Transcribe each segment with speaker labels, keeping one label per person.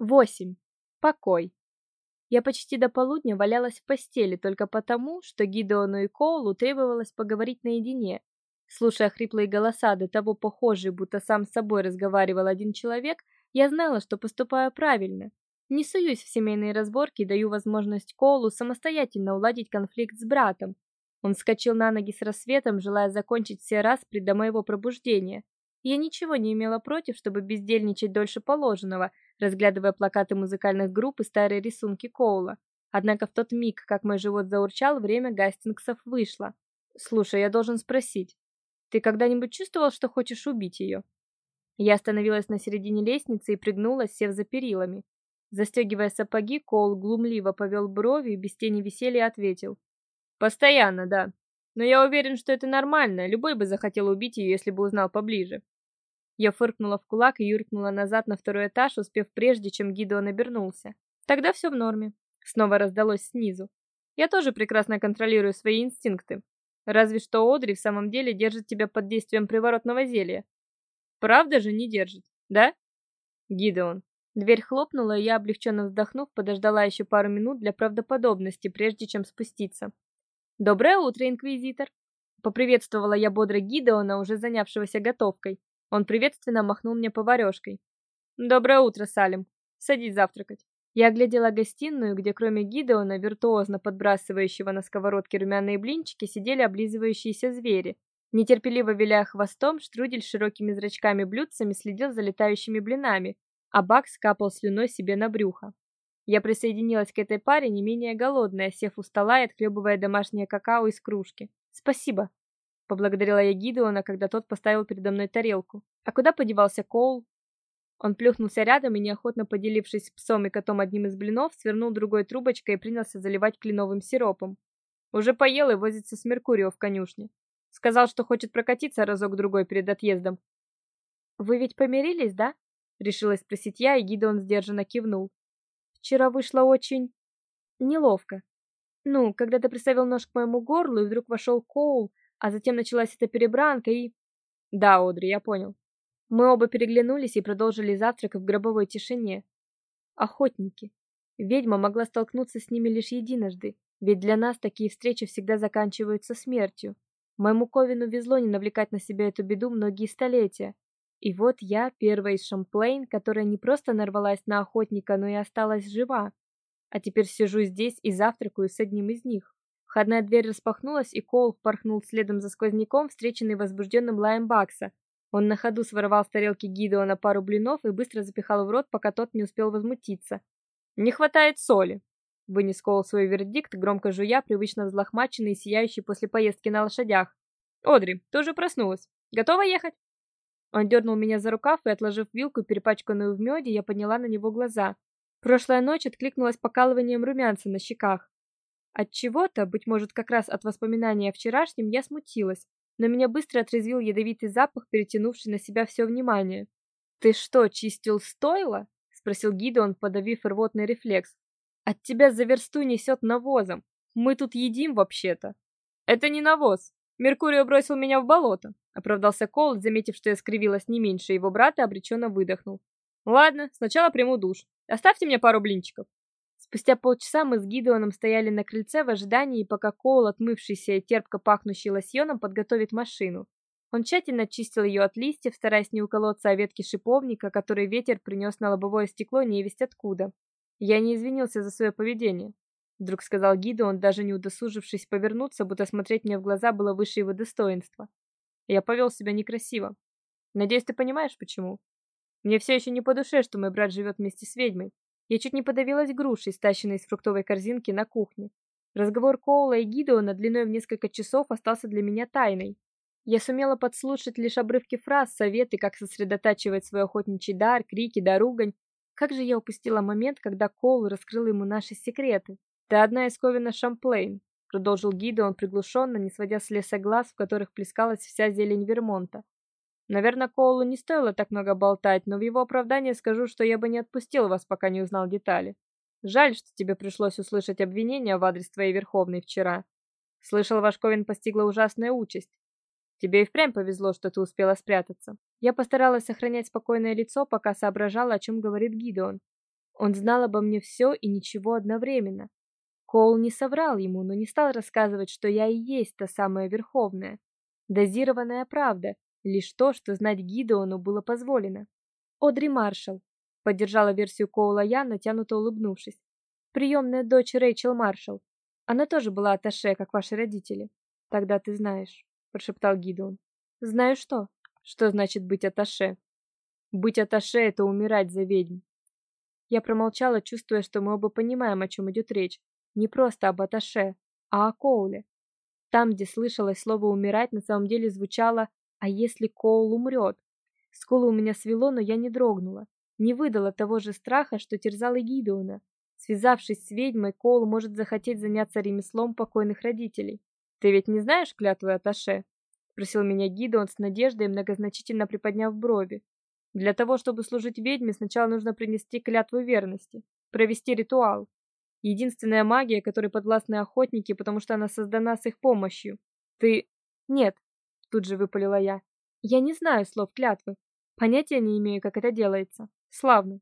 Speaker 1: 8. Покой. Я почти до полудня валялась в постели только потому, что Гидеону и Коулу требовалось поговорить наедине. Слушая хриплые голоса, до того похожие, будто сам с собой разговаривал один человек, я знала, что поступаю правильно. Не суюсь в семейные разборки и даю возможность Коулу самостоятельно уладить конфликт с братом. Он вскочил на ноги с рассветом, желая закончить все распри до моего пробуждения. Я ничего не имела против, чтобы бездельничать дольше положенного, разглядывая плакаты музыкальных групп и старые рисунки Коула. Однако в тот миг, как мой живот заурчал, время Гастингсов вышло. Слушай, я должен спросить. Ты когда-нибудь чувствовал, что хочешь убить ее?» Я остановилась на середине лестницы и пригнулась, сев за перилами. Застегивая сапоги, Коул глумливо повел бровью и без тени веселья ответил: "Постоянно, да. Но я уверен, что это нормально. Любой бы захотел убить ее, если бы узнал поближе". Я фыркнула в кулак и юркнула назад на второй этаж, успев прежде, чем Гидеон обернулся. Тогда все в норме. Снова раздалось снизу. Я тоже прекрасно контролирую свои инстинкты. Разве что Одри в самом деле держит тебя под действием приворотного зелья. Правда же не держит, да? Гидеон. Дверь хлопнула, и я, облегченно вздохнув, подождала еще пару минут для правдоподобности, прежде чем спуститься. «Доброе утро, Инквизитор!» Поприветствовала я бодро Гидеона, уже занявшегося готовкой. Он приветственно махнул мне поварёшкой. «Доброе утро, Салим. Садись завтракать». Я оглядела гостиную, где кроме Гидеона, виртуозно подбрасывающего на сковородке румяные блинчики, сидели облизывающиеся звери. Нетерпеливо виляя хвостом, Штрудель с широкими зрачками-блюдцами следил за летающими блинами, а Бакс капал слюной себе на брюхо. Я присоединилась к этой паре не менее голодная, сев у стола и отхлебывая домашнее какао из кружки. «Спасибо», поблагодарила я Гидеона, когда тот поставил передо мной тарелку. А куда подевался Коул? Он плюхнулся рядом и неохотно поделившись псом и котом одним из блинов, свернул другой трубочкой и принялся заливать кленовым сиропом. Уже поел и возится с Меркурио в конюшне. Сказал, что хочет прокатиться разок другой перед отъездом. Вы ведь помирились, да? решилась спросить я, и Гидеон сдержанно кивнул. Вчера вышло очень неловко. Ну, когда ты приставил нож к моему горлу, и вдруг вошел Коул, а затем началась эта перебранка и... Да, Одри, я понял. Мы оба переглянулись и продолжили завтрак в гробовой тишине. Охотники. Ведьма могла столкнуться с ними лишь единожды, ведь для нас такие встречи всегда заканчиваются смертью. Моему Ковину везло не навлекать на себя эту беду многие столетия. И вот я, первая из Шамплейн, которая не просто нарвалась на охотника, но и осталась жива. А теперь сижу здесь и завтракаю с одним из них. Входная дверь распахнулась, и Коул впорхнул следом за сквозняком, встреченный возбужденным лаем Бакса. Он на ходу своровал с тарелки Гидеона пару блинов и быстро запихал в рот, пока тот не успел возмутиться. «Не хватает соли!» Вынес Коул свой вердикт, громко жуя, привычно взлохмаченный и сияющий после поездки на лошадях. «Одри, ты уже проснулась. Готова ехать?» Он дернул меня за рукав, и, отложив вилку, перепачканную в меде, я подняла на него глаза. Прошлая ночь откликнулась покалыванием румянца на щеках. От чего-то, быть может, как раз от воспоминания о вчерашнем, я смутилась, но меня быстро отрезвил ядовитый запах, перетянувший на себя все внимание. Ты что, чистил стойло? спросил Гидеон, подавив рвотный рефлекс. От тебя за версту несет навозом. Мы тут едим вообще-то. Это не навоз. Меркурио бросил меня в болото, оправдался Кол, заметив, что я скривилась не меньше его брата, обреченно выдохнул. Ладно, сначала приму душ. Оставьте мне пару блинчиков. Спустя полчаса мы с Гидеоном стояли на крыльце в ожидании, пока Коул, отмывшийся и терпко пахнущий лосьоном, подготовит машину. Он тщательно чистил ее от листьев, стараясь не уколоться о ветки шиповника, который ветер принес на лобовое стекло невесть откуда. Я не извинился за свое поведение, вдруг сказал Гидеон, даже не удосужившись повернуться, будто смотреть мне в глаза было выше его достоинства. Я повел себя некрасиво. Надеюсь, ты понимаешь почему. Мне все еще не по душе, что мой брат живет вместе с ведьмой. Я чуть не подавилась грушей, стащенной из фруктовой корзинки на кухне. Разговор Коула и Гидеона длиной в несколько часов остался для меня тайной. Я сумела подслушать лишь обрывки фраз, советы, как сосредотачивать свой охотничий дар, крики да. Как же я упустила момент, когда Коул раскрыл ему наши секреты. «Ты одна из Ковина Шамплейн», — продолжил Гидеон приглушенно, не сводя с леса глаз, в которых плескалась вся зелень Вермонта. Наверное, Коулу не стоило так много болтать, но в его оправдание скажу, что я бы не отпустил вас, пока не узнал детали. Жаль, что тебе пришлось услышать обвинения в адрес твоей верховной вчера. Слышал, ваш Ковен постигла ужасная участь. Тебе и впрямь повезло, что ты успела спрятаться. Я постаралась сохранять спокойное лицо, пока соображала, о чем говорит Гидеон. Он знал обо мне все и ничего одновременно. Коул не соврал ему, но не стал рассказывать, что я и есть та самая Верховная. Дозированная правда, лишь то, что знать Гидеону было позволено. Одри Маршалл, поддержала версию Коула я, натянуто улыбнувшись. Приемная дочь Рэйчел Маршалл. Она тоже была аташе, как ваши родители. Тогда ты знаешь, прошептал Гидеон. Знаю что? Что значит быть аташе? Быть аташе это умирать за ведьм. Я промолчала, чувствуя, что мы оба понимаем, о чем идет речь. Не просто об аташе, а о Коуле. Там, где слышалось слово умирать, на самом деле звучало: а если Коул умрет? Скулы у меня свело, но я не дрогнула, не выдала того же страха, что терзал и Гидеона. Связавшись с ведьмой, Коул может захотеть заняться ремеслом покойных родителей. Ты ведь не знаешь клятвы аташе? спросил меня Гидеон с надеждой, многозначительно приподняв брови. Для того, чтобы служить ведьме, сначала нужно принести клятву верности, провести ритуал. Единственная магия, которой подвластны охотники, потому что она создана с их помощью. Ты Нет, тут же выпалила я. Я не знаю слов клятвы. Понятия не имею, как это делается. Славно,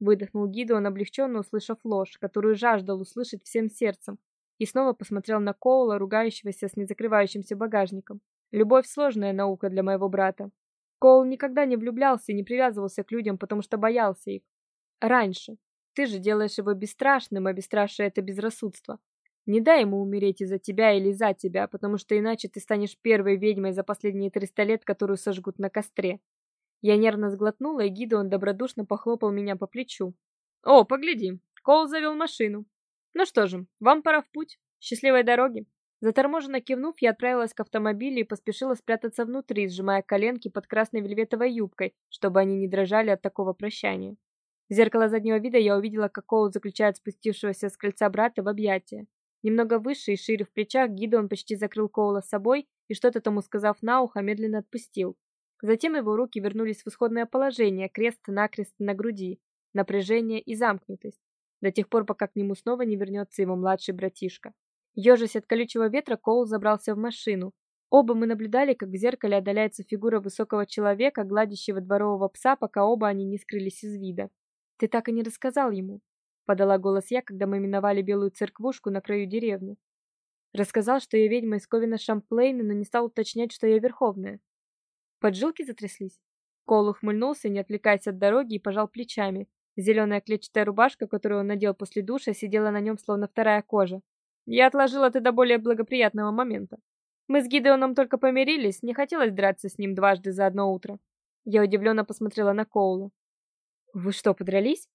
Speaker 1: выдохнул Гидеон, облегченно услышав ложь, которую жаждал услышать всем сердцем, и снова посмотрел на Коула, ругающегося с незакрывающимся багажником. Любовь сложная наука для моего брата. Коул никогда не влюблялся и не привязывался к людям, потому что боялся их. Раньше. Ты же делаешь его бесстрашным, а бесстрашие это безрассудство. Не дай ему умереть из-за тебя или за тебя, потому что иначе ты станешь первой ведьмой за последние триста лет, которую сожгут на костре. Я нервно сглотнула, и Гидеон добродушно похлопал меня по плечу. О, погляди, Коул завел машину. Ну что же, вам пора в путь. Счастливой дороги. Заторможенно кивнув, я отправилась к автомобилю и поспешила спрятаться внутри, сжимая коленки под красной вельветовой юбкой, чтобы они не дрожали от такого прощания. В зеркало заднего вида я увидела, как Коул заключает спустившегося с крыльца брата в объятия. Немного выше и шире в плечах Гидеон почти закрыл Коула собой и что-то тому сказав на ухо, медленно отпустил. Затем его руки вернулись в исходное положение, крест-накрест на груди, напряжение и замкнутость, до тех пор, пока к нему снова не вернется его младший братишка. Ёжась от колючего ветра, Коул забрался в машину. Оба мы наблюдали, как в зеркале отдаляется фигура высокого человека, гладящего дворового пса, пока оба они не скрылись из вида. Ты так и не рассказал ему, подала голос я, когда мы миновали белую церквушку на краю деревни. Рассказал, что я ведьма из Ковина Шамплейна, но не стал уточнять, что я верховная. Поджилки затряслись. Кол ухмыльнулся, не отвлекаясь от дороги, и пожал плечами. Зеленая клетчатая рубашка, которую он надел после душа, сидела на нем словно вторая кожа. Я отложил это до более благоприятного момента. Мы с Гидеоном только помирились, не хотелось драться с ним дважды за одно утро. Я удивленно посмотрела на Коула. Вы что, подрались?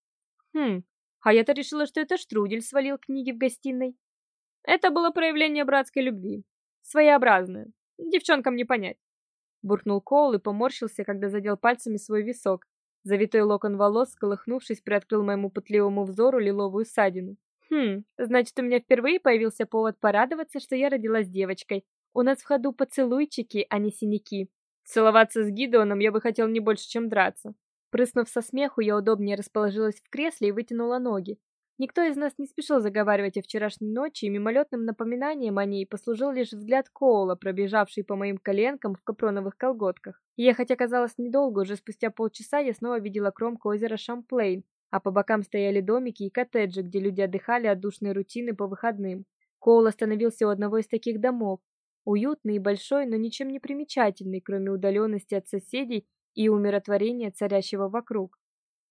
Speaker 1: Хм. А я-то решила, что это Штрудель свалил книги в гостиной. Это было проявление братской любви, своеобразное. Девчонкам не понять. Буркнул Коул и поморщился, когда задел пальцами свой висок. Завитой локон волос, колыхнувшись, приоткрыл моему пытливому взору лиловую ссадину. Хм, значит, у меня впервые появился повод порадоваться, что я родилась девочкой. У нас в ходу поцелуйчики, а не синяки. Целоваться с Гидеоном я бы хотел не больше, чем драться. Прыснув со смеху, я удобнее расположилась в кресле и вытянула ноги. Никто из нас не спешил заговаривать о вчерашней ночи, и мимолетным напоминанием о ней послужил лишь взгляд Коула, пробежавший по моим коленкам в капроновых колготках. Ехать оказалось недолго, уже спустя полчаса я снова видела кромку озера Шамплейн, а по бокам стояли домики и коттеджи, где люди отдыхали от душной рутины по выходным. Коул остановился у одного из таких домов. Уютный и большой, но ничем не примечательный, кроме удаленности от соседей и умиротворения царящего вокруг.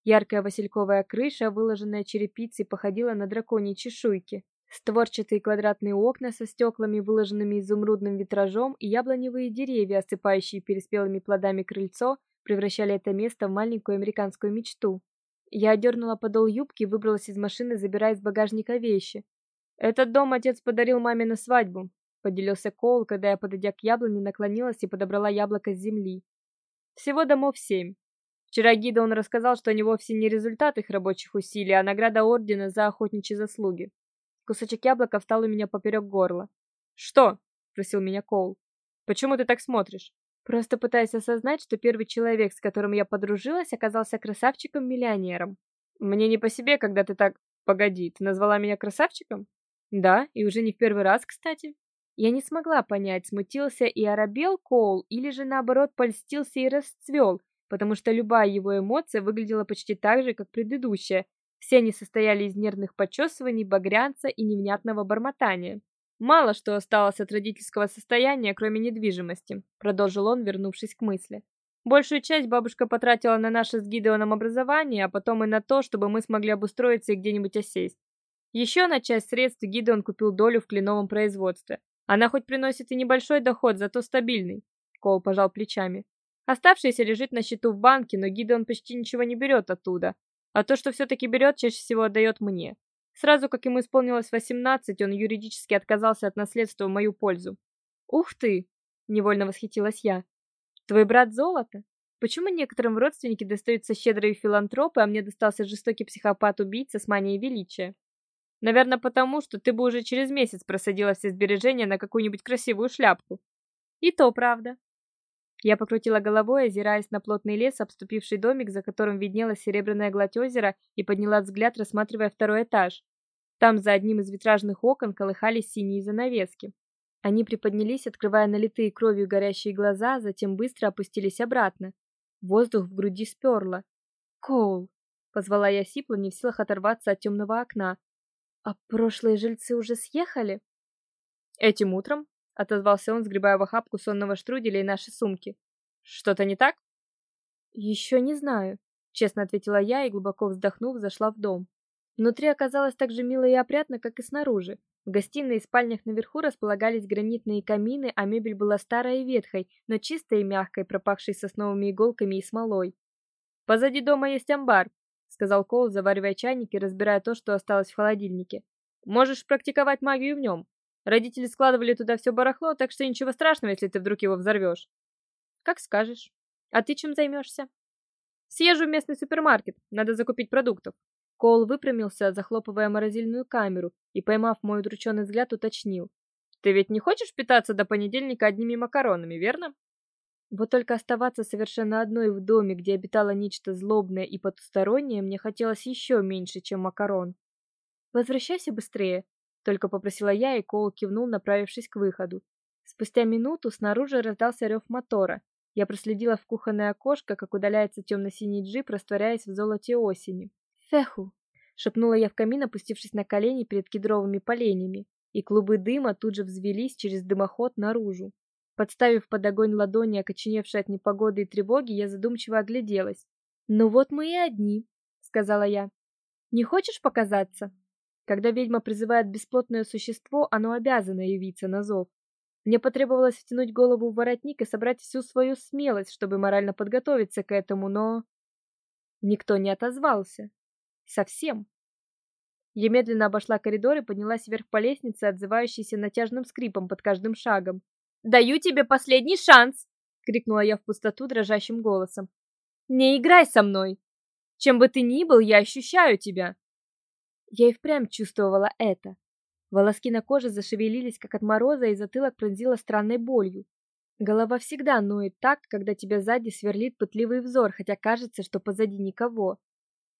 Speaker 1: Яркая васильковая крыша, выложенная черепицей, походила на драконьи чешуйки. Створчатые квадратные окна со стеклами, выложенными изумрудным витражом, и яблоневые деревья, осыпающие переспелыми плодами крыльцо, превращали это место в маленькую американскую мечту. Я одернула подол юбки выбралась из машины, забирая из багажника вещи. Этот дом отец подарил маме на свадьбу, поделился Коул, когда я, подойдя к яблоне, наклонилась и подобрала яблоко с земли. Всего домов семь. Вчера гида он рассказал, что они вовсе не результат их рабочих усилий, а награда ордена за охотничьи заслуги. Кусочек яблока встал у меня поперек горла. "Что?" спросил меня Коул. "Почему ты так смотришь?" Просто пытаясь осознать, что первый человек, с которым я подружилась, оказался красавчиком-миллионером. Мне не по себе, когда ты так... Погоди, ты назвала меня красавчиком? Да, и уже не в первый раз, кстати. Я не смогла понять, смутился и оробел Коул или же наоборот польстился и расцвел, потому что любая его эмоция выглядела почти так же, как предыдущая. Все они состояли из нервных почесываний, багрянца и невнятного бормотания. Мало что осталось от родительского состояния, кроме недвижимости, продолжил он, вернувшись к мысли. Большую часть бабушка потратила на наше с Гидеоном образование, а потом и на то, чтобы мы смогли обустроиться и где-нибудь осесть. Еще на часть средств Гидеон купил долю в кленовом производстве. Она хоть приносит и небольшой доход, зато стабильный. Коул пожал плечами. Оставшееся лежит на счету в банке, но Гидеон почти ничего не берет оттуда. А то, что все-таки берет, чаще всего отдает мне. Сразу как ему исполнилось 18, он юридически отказался от наследства в мою пользу. Ух ты, невольно восхитилась я. Твой брат золото? Почему некоторым родственники достаются щедрые филантропы, а мне достался жестокий психопат-убийца с манией величия? Наверное, потому, что ты бы уже через месяц просадила все сбережения на какую-нибудь красивую шляпку. И то правда. Я покрутила головой, озираясь на плотный лес, обступивший домик, за которым виднелась серебряная гладь озера, и подняла взгляд, рассматривая второй этаж. Там за одним из витражных окон колыхались синие занавески. Они приподнялись, открывая налитые кровью горящие глаза, затем быстро опустились обратно. Воздух в груди сперло. «Коул!» — позвала я сипло, не в силах оторваться от темного окна. «А прошлые жильцы уже съехали?» «Этим утром?» — отозвался он, сгребая в охапку сонного штруделя и наши сумки. «Что-то не так?» «Еще не знаю», — честно ответила я и, глубоко вздохнув, зашла в дом. Внутри оказалось так же мило и опрятно, как и снаружи. В гостиной и спальнях наверху располагались гранитные камины, а мебель была старой и ветхой, но чистой и мягкой, пропахшей сосновыми иголками и смолой. «Позади дома есть амбар», — сказал Коул, заваривая чайник и разбирая то, что осталось в холодильнике. «Можешь практиковать магию в нем. Родители складывали туда все барахло, так что ничего страшного, если ты вдруг его взорвешь». «Как скажешь. А ты чем займешься?» «Съезжу в местный супермаркет, надо закупить продуктов. Коул выпрямился, захлопывая морозильную камеру, и, поймав мой удрученный взгляд, уточнил. «Ты ведь не хочешь питаться до понедельника одними макаронами, верно?» Вот только оставаться совершенно одной в доме, где обитало нечто злобное и потустороннее, мне хотелось еще меньше, чем макарон. «Возвращайся быстрее», — только попросила я, и Коул кивнул, направившись к выходу. Спустя минуту снаружи раздался рев мотора. Я проследила в кухонное окошко, как удаляется темно-синий джип, растворяясь в золоте осени. «Феху!» — шепнула я в камин, опустившись на колени перед кедровыми поленьями, и клубы дыма тут же взвелись через дымоход наружу. Подставив под огонь ладони, окоченевшие от непогоды и тревоги, я задумчиво огляделась. «Ну вот мы и одни», — сказала я. «Не хочешь показаться?» Когда ведьма призывает бесплотное существо, оно обязано явиться на зов. Мне потребовалось втянуть голову в воротник и собрать всю свою смелость, чтобы морально подготовиться к этому, но... Никто не отозвался. Совсем. Я медленно обошла коридор и поднялась вверх по лестнице, отзывающейся натяжным скрипом под каждым шагом. «Даю тебе последний шанс!» — крикнула я в пустоту дрожащим голосом. «Не играй со мной! Чем бы ты ни был, я ощущаю тебя!» Я и впрямь чувствовала это. Волоски на коже зашевелились, как от мороза, и затылок пронзило странной болью. Голова всегда ноет так, когда тебя сзади сверлит пытливый взор, хотя кажется, что позади никого.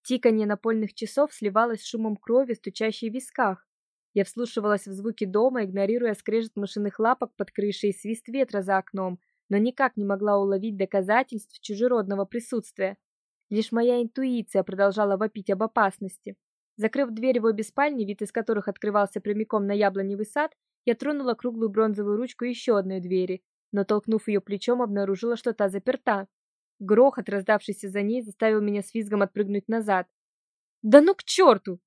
Speaker 1: Тиканье напольных часов сливалось с шумом крови, стучащей в висках. Я вслушивалась в звуки дома, игнорируя скрежет машинных лапок под крышей и свист ветра за окном, но никак не могла уловить доказательств чужеродного присутствия. Лишь моя интуиция продолжала вопить об опасности. Закрыв дверь в обе спальни, вид из которых открывался прямиком на яблоневый сад, я тронула круглую бронзовую ручку еще одной двери, но толкнув ее плечом, обнаружила, что та заперта. Грохот, раздавшийся за ней, заставил меня с визгом отпрыгнуть назад. «Да ну к черту!»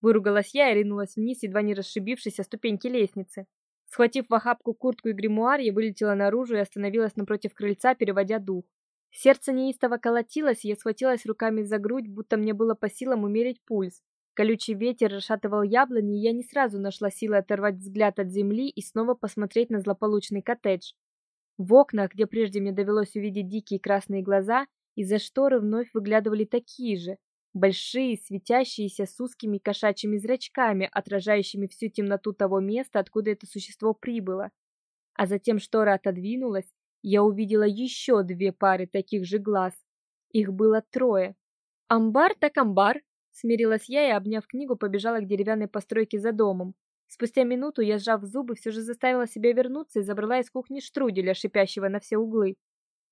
Speaker 1: Выругалась я и ринулась вниз, едва не расшибившись о ступеньки лестницы. Схватив в охапку куртку и гримуар, я вылетела наружу и остановилась напротив крыльца, переводя дух. Сердце неистово колотилось, и я схватилась руками за грудь, будто мне было по силам умерить пульс. Колючий ветер расшатывал яблони, и я не сразу нашла силы оторвать взгляд от земли и снова посмотреть на злополучный коттедж. В окнах, где прежде мне довелось увидеть дикие красные глаза, из-за шторы вновь выглядывали такие же, большие, светящиеся с узкими кошачьими зрачками, отражающими всю темноту того места, откуда это существо прибыло. А затем штора отодвинулась, я увидела еще две пары таких же глаз. Их было трое. Амбар так амбар, смирилась я и, обняв книгу, побежала к деревянной постройке за домом. Спустя минуту я, сжав зубы, все же заставила себя вернуться и забрала из кухни штруделя, шипящего на все углы.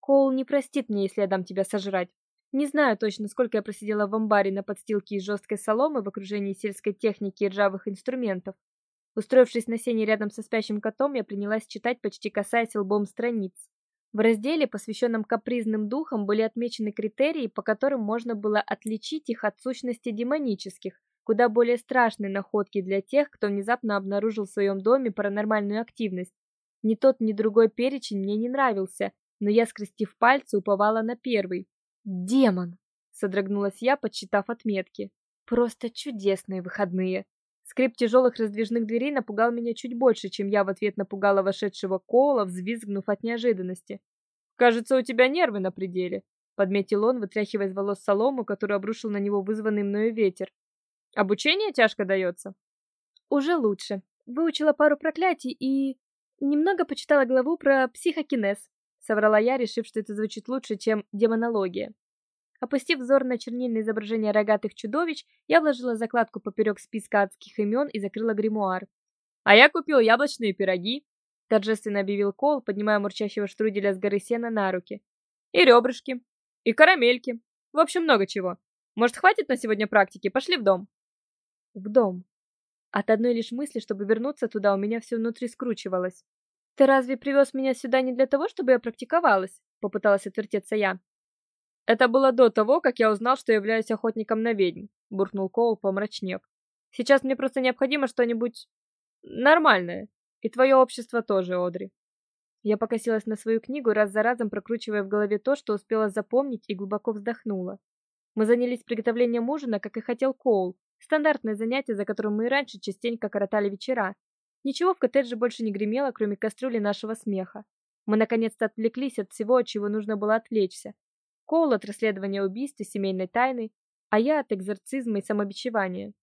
Speaker 1: Коул не простит мне, если я дам тебя сожрать. Не знаю точно, сколько я просидела в амбаре на подстилке из жесткой соломы в окружении сельской техники и ржавых инструментов. Устроившись на сене рядом со спящим котом, я принялась читать, почти касаясь лбом страниц. В разделе, посвященном капризным духам, были отмечены критерии, по которым можно было отличить их от сущностей демонических, куда более страшные находки для тех, кто внезапно обнаружил в своем доме паранормальную активность. Ни тот, ни другой перечень мне не нравился, но я, скрестив пальцы, уповала на первый. Демон, содрогнулась я, подсчитав отметки. Просто чудесные выходные. Скрип тяжелых раздвижных дверей напугал меня чуть больше, чем я в ответ напугала вошедшего Кола, взвизгнув от неожиданности. «Кажется, у тебя нервы на пределе», — подметил он, вытряхивая из волос солому, которую обрушил на него вызванный мною ветер. «Обучение тяжко дается?» «Уже лучше. Выучила пару проклятий и... немного почитала главу про психокинез», — соврала я, решив, что это звучит лучше, чем демонология. Опустив взор на чернильное изображение рогатых чудовищ, я вложила закладку поперек списка адских имен и закрыла гримуар. «А я купил яблочные пироги», — торжественно объявил Кол, поднимая мурчащего штруделя с горы сена на руки. «И ребрышки, и карамельки. В общем, много чего. Может, хватит на сегодня практики? Пошли в дом». «В дом». От одной лишь мысли, чтобы вернуться туда, у меня все внутри скручивалось. «Ты разве привез меня сюда не для того, чтобы я практиковалась?» — попыталась отвертеться я. Это было до того, как я узнал, что являюсь охотником на ведьм, буркнул Коул, помрачнев. Сейчас мне просто необходимо что-нибудь нормальное. И твое общество тоже, Одри. Я покосилась на свою книгу, раз за разом прокручивая в голове то, что успела запомнить, и глубоко вздохнула. Мы занялись приготовлением ужина, как и хотел Коул. Стандартное занятие, за которым мы и раньше частенько коротали вечера. Ничего в коттедже больше не гремело, кроме кастрюли нашего смеха. Мы наконец-то отвлеклись от всего, от чего нужно было отвлечься. Коул от расследования убийств и семейной тайны, а я от экзорцизма и самобичевания.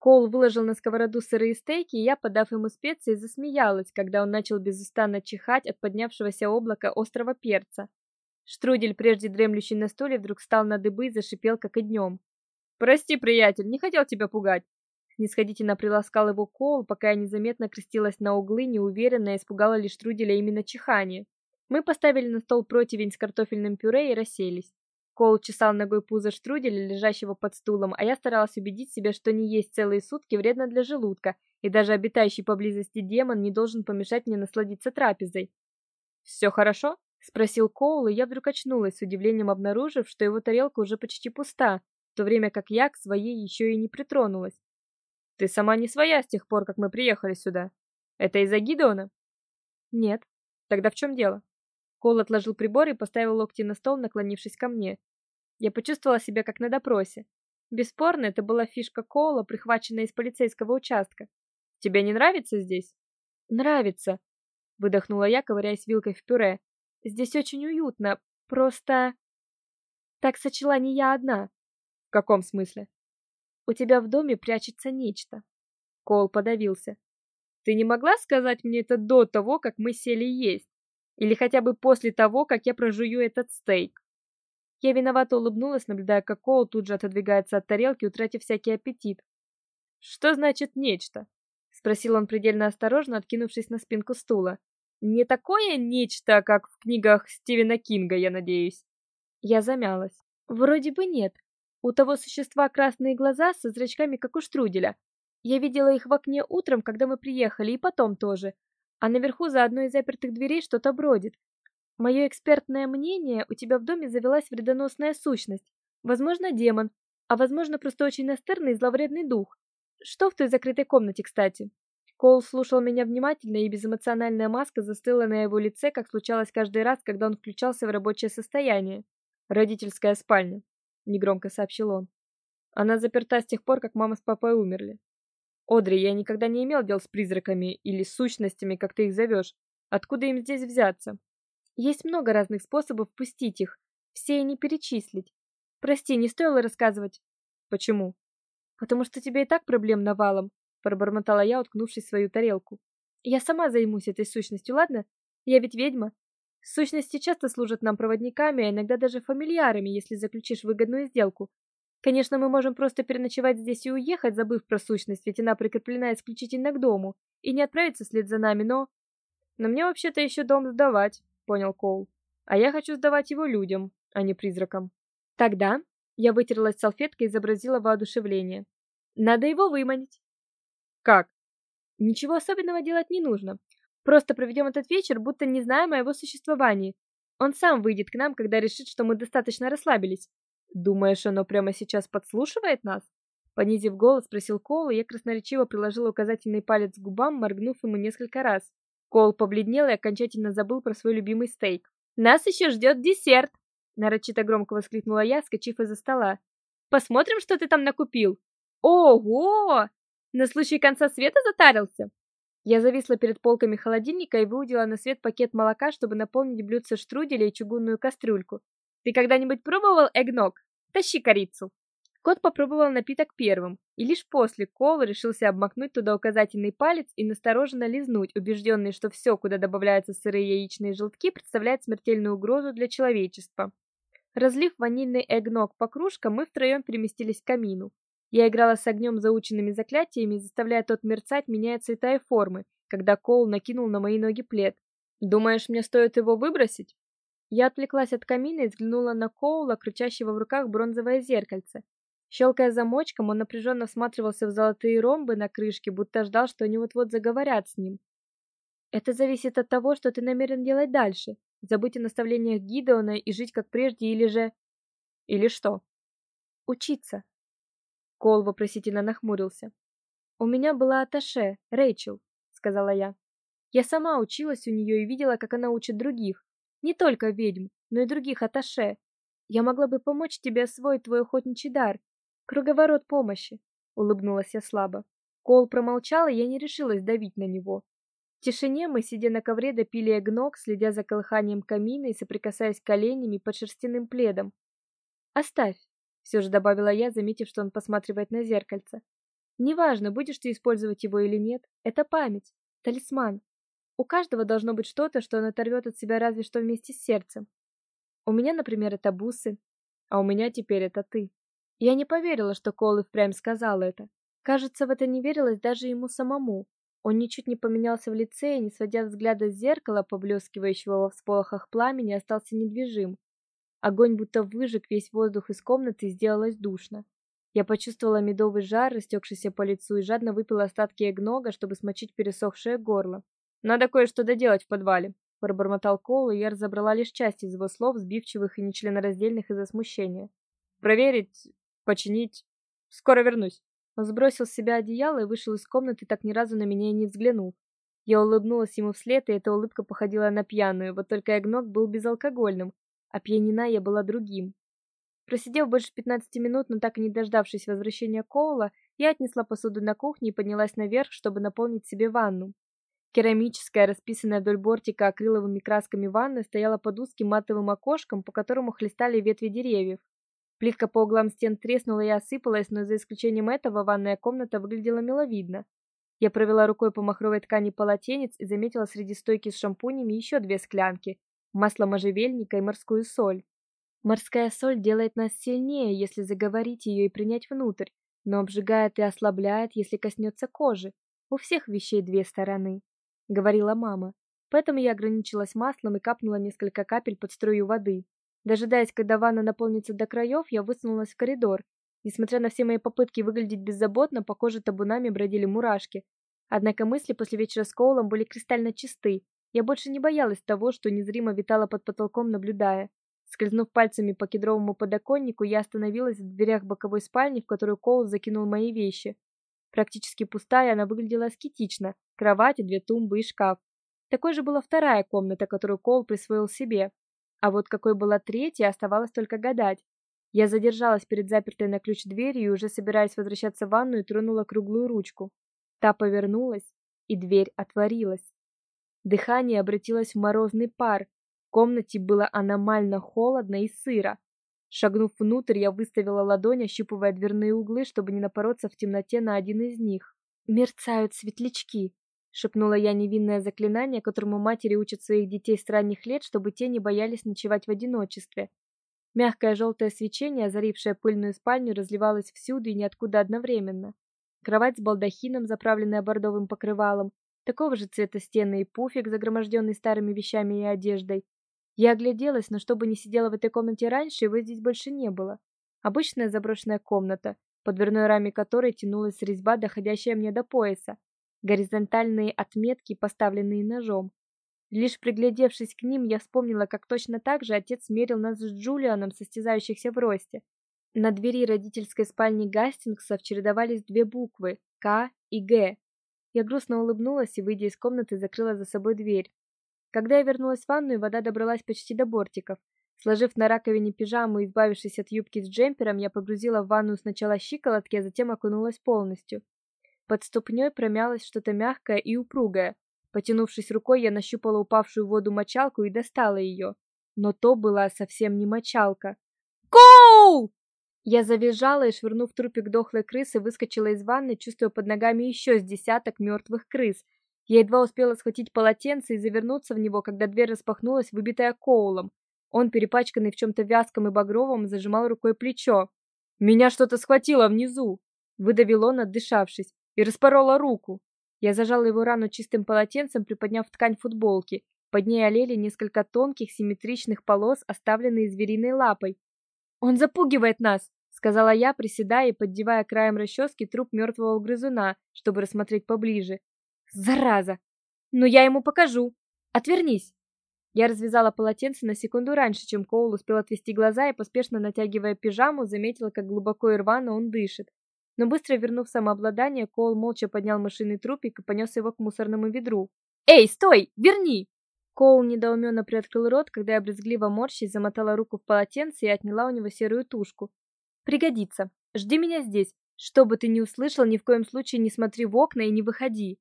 Speaker 1: Коул выложил на сковороду сырые стейки, и я, подав ему специи, засмеялась, когда он начал безустанно чихать от поднявшегося облака острого перца. Штрудель, прежде дремлющий на стуле, вдруг встал на дыбы и зашипел, как и днем. «Прости, приятель, не хотел тебя пугать!» Снисходительно приласкал его Коул, пока я незаметно крестилась на углы, неуверенно испугала ли Штруделя именно чихание. Мы поставили на стол противень с картофельным пюре и расселись. Кол чесал ногой пузо штруделя, лежащего под стулом, а я старалась убедить себя, что не есть целые сутки вредно для желудка, и даже обитающий поблизости демон не должен помешать мне насладиться трапезой. «Все хорошо?» — спросил Коул, и я вдруг очнулась, с удивлением обнаружив, что его тарелка уже почти пуста, в то время как я к своей еще и не притронулась. «Ты сама не своя с тех пор, как мы приехали сюда. Это из-за Гидеона?» «Нет. Тогда в чем дело?» Кол отложил прибор и поставил локти на стол, наклонившись ко мне. Я почувствовала себя как на допросе. Бесспорно, это была фишка Кола, прихваченная из полицейского участка. Тебе не нравится здесь? Нравится, выдохнула я, ковыряясь вилкой в пюре. Здесь очень уютно, просто так сочла не я одна. В каком смысле? У тебя в доме прячется нечто. Кол подавился. Ты не могла сказать мне это до того, как мы сели есть? Или хотя бы после того, как я прожую этот стейк. Я виновато улыбнулась, наблюдая, как Коул тут же отодвигается от тарелки, утратив всякий аппетит. «Что значит нечто?» — спросил он предельно осторожно, откинувшись на спинку стула. «Не такое нечто, как в книгах Стивена Кинга, я надеюсь?» Я замялась. «Вроде бы нет. У того существа красные глаза со зрачками, как у штруделя. Я видела их в окне утром, когда мы приехали, и потом тоже а наверху за одной из запертых дверей что-то бродит. Мое экспертное мнение, у тебя в доме завелась вредоносная сущность. Возможно, демон, а возможно, просто очень настырный и зловредный дух. Что в той закрытой комнате, кстати? Коул слушал меня внимательно, и безэмоциональная маска застыла на его лице, как случалось каждый раз, когда он включался в рабочее состояние. Родительская спальня, негромко сообщил он. Она заперта с тех пор, как мама с папой умерли. Одри, я никогда не имел дел с призраками или сущностями, как ты их зовешь. Откуда им здесь взяться? Есть много разных способов пустить их, все и не перечислить. Прости, не стоило рассказывать. Почему? Потому что тебе и так проблем навалом, пробормотала я, уткнувшись в свою тарелку. Я сама займусь этой сущностью, ладно? Я ведь ведьма. Сущности часто служат нам проводниками, а иногда даже фамильярами, если заключишь выгодную сделку. Конечно, мы можем просто переночевать здесь и уехать, забыв про сущность, ведь она прикреплена исключительно к дому, и не отправиться вслед за нами, но... Но мне вообще-то еще дом сдавать, понял Коул. А я хочу сдавать его людям, а не призракам. Тогда я вытерлась салфеткой и изобразила воодушевление. Надо его выманить.
Speaker 2: Как?
Speaker 1: Ничего особенного делать не нужно. Просто проведем этот вечер, будто не знаем о его существовании. Он сам выйдет к нам, когда решит, что мы достаточно расслабились.
Speaker 2: Думаешь, оно прямо сейчас подслушивает нас?
Speaker 1: Понизив голос, спросил Коул, и я красноречиво приложила указательный палец к губам, моргнув ему несколько раз. Коул побледнел и окончательно забыл про свой любимый стейк. Нас еще ждет десерт, нарочито громко воскликнула я, вскочив из-за стола. Посмотрим, что ты там накупил. Ого! На случай конца света затарился. Я зависла перед полками холодильника и выудила на свет пакет молока, чтобы наполнить блюдце штруделя и чугунную кастрюльку. Ты когда-нибудь пробовал эгног? Тащи корицу. Кот попробовал напиток первым, и лишь после Кол решился обмакнуть туда указательный палец и настороженно лизнуть, убежденный, что все, куда добавляются сырые яичные желтки, представляет смертельную угрозу для человечества. Разлив ванильный эгног по кружкам, мы втроем переместились к камину. Я играла с огнем заученными заклятиями, заставляя тот мерцать, меняя цвета и формы, когда Кол накинул на мои ноги плед. Думаешь, мне стоит его выбросить? Я отвлеклась от камина и взглянула на Коула, крутящего в руках бронзовое зеркальце. Щелкая замочком, он напряженно всматривался в золотые ромбы на крышке, будто ждал, что они вот-вот заговорят с ним. Это зависит от того, что ты намерен делать дальше. Забыть о наставлениях Гидеона и жить как прежде или же или что? Учиться. Кол вопросительно нахмурился. У меня была аташе, Рэйчел, сказала я. Я сама училась у нее и видела, как она учит других, не только ведьм, но и других аташе. Я могла бы помочь тебе освоить твой охотничий дар, Круговорот помощи, улыбнулась я слабо. Кол промолчал, и я не решилась давить на него. В тишине мы, сидя на ковре, допили эгног, следя за колыханием камина и соприкасаясь коленями под шерстяным пледом. Оставь, все же добавила я, заметив, что он посматривает на зеркальце. Неважно, будешь ты использовать его или нет, это память, талисман. У каждого должно быть что-то, что он оторвет от себя разве что вместе с сердцем. У меня, например, это бусы, а у меня теперь это ты. Я не поверила, что Кол и впрямь сказал это. Кажется, в это не верилось даже ему самому. Он ничуть не поменялся в лице и, не сводя взгляда с зеркала, поблескивающего во всполохах пламени, остался недвижим. Огонь будто выжег весь воздух из комнаты и сделалось душно. Я почувствовала медовый жар, растекшийся по лицу, и жадно выпила остатки эгнога, чтобы смочить пересохшее горло. Надо кое-что доделать в подвале, пробормотал Кол, и я разобрала лишь часть из его слов, сбивчивых и нечленораздельных из-за смущения. Проверить, починить. Скоро вернусь. Он сбросил с себя одеяло и вышел из комнаты, так ни разу на меня и не взглянув. Я улыбнулась ему вслед, и эта улыбка походила на пьяную, вот только эгног был безалкогольным, а пьянена я была другим. Просидев больше 15 минут, но так и не дождавшись возвращения Коула, я отнесла посуду на кухню и поднялась наверх, чтобы наполнить себе ванну. Керамическая, расписанная вдоль бортика акриловыми красками ванна стояла под узким матовым окошком, по которому хлестали ветви деревьев. Плитка по углам стен треснула и осыпалась, но за исключением этого ванная комната выглядела миловидно. Я провела рукой по махровой ткани полотенец и заметила среди стойки с шампунями еще две склянки: масло можжевельника и морскую соль. Морская соль делает нас сильнее, если заговорить ее и принять внутрь, но обжигает и ослабляет, если коснется кожи. У всех вещей две стороны, говорила мама. Поэтому я ограничилась маслом и капнула несколько капель под струю воды. Дожидаясь, когда ванна наполнится до краев, я высунулась в коридор. Несмотря на все мои попытки выглядеть беззаботно, по коже табунами бродили мурашки. Однако мысли после вечера с Коулом были кристально чисты. Я больше не боялась того, что незримо витало под потолком, наблюдая. Скользнув пальцами по кедровому подоконнику, я остановилась в дверях боковой спальни, в которую Коул закинул мои вещи. Практически пустая, она выглядела аскетично: кровать, две тумбы и шкаф. Такой же была вторая комната, которую Коул присвоил себе. А вот какой была третья, оставалось только гадать. Я задержалась перед запертой на ключ дверью и уже собираясь возвращаться в ванную, тронула круглую ручку. Та повернулась, и дверь отворилась. Дыхание обратилось в морозный пар. В комнате было аномально холодно и сыро. Шагнув внутрь, я выставила ладонь, ощупывая дверные углы, чтобы не напороться в темноте на один из них. Мерцают светлячки шепнула я невинное заклинание, которому матери учат своих детей с ранних лет, чтобы те не боялись ночевать в одиночестве. Мягкое желтое свечение, озарившее пыльную спальню, разливалось всюду и ниоткуда одновременно. Кровать с балдахином, заправленная бордовым покрывалом, такого же цвета стены и пуфик, загроможденный старыми вещами и одеждой. Я огляделась, но чтобы не сидела в этой комнате раньше, его здесь больше не было. Обычная заброшенная комната, по дверной раме которой тянулась резьба, доходящая мне до пояса. Горизонтальные отметки, поставленные ножом. Лишь приглядевшись к ним, я вспомнила, как точно так же отец мерил нас с Джулианом, состязающихся в росте. На двери родительской спальни Гастингсов чередовались две буквы К и Г. Я грустно улыбнулась и, выйдя из комнаты, закрыла за собой дверь. Когда я вернулась в ванную, вода добралась почти до бортиков. Сложив на раковине пижаму и избавившись от юбки с джемпером, я погрузила в ванну сначала щиколотки, а затем окунулась полностью. Под ступней промялось что-то мягкое и упругое. Потянувшись рукой, я нащупала упавшую в воду мочалку и достала ее. Но то была совсем не мочалка. «Коул!» Я завизжала и, швырнув трупик дохлой крысы, выскочила из ванны, чувствуя под ногами еще с десяток мертвых крыс. Я едва успела схватить полотенце и завернуться в него, когда дверь распахнулась, выбитая Коулом. Он, перепачканный в чем-то вязком и багровом, зажимал рукой плечо. «Меня что-то схватило внизу!» Выдавил он, отдышавшись, и распорола руку. Я зажала его рану чистым полотенцем, приподняв ткань футболки. Под ней олели несколько тонких симметричных полос, оставленные звериной лапой. «Он запугивает нас!» — сказала я, приседая и поддевая краем расчески труп мертвого грызуна, чтобы рассмотреть поближе. Зараза! Ну я ему покажу. Отвернись. Я развязала полотенце на секунду раньше, чем Коул успел отвести глаза и поспешно натягивая пижаму, заметила, как глубоко и рвано он дышит. Но быстро вернув самообладание, Коул молча поднял машинный трупик и понес его к мусорному ведру. Эй, стой! Верни! Коул недоуменно приоткрыл рот, когда я брезгливо морщись замотала руку в полотенце и отняла у него серую тушку. Пригодится. Жди меня здесь. Что бы ты ни услышал, ни в коем случае не смотри в окна и не выходи.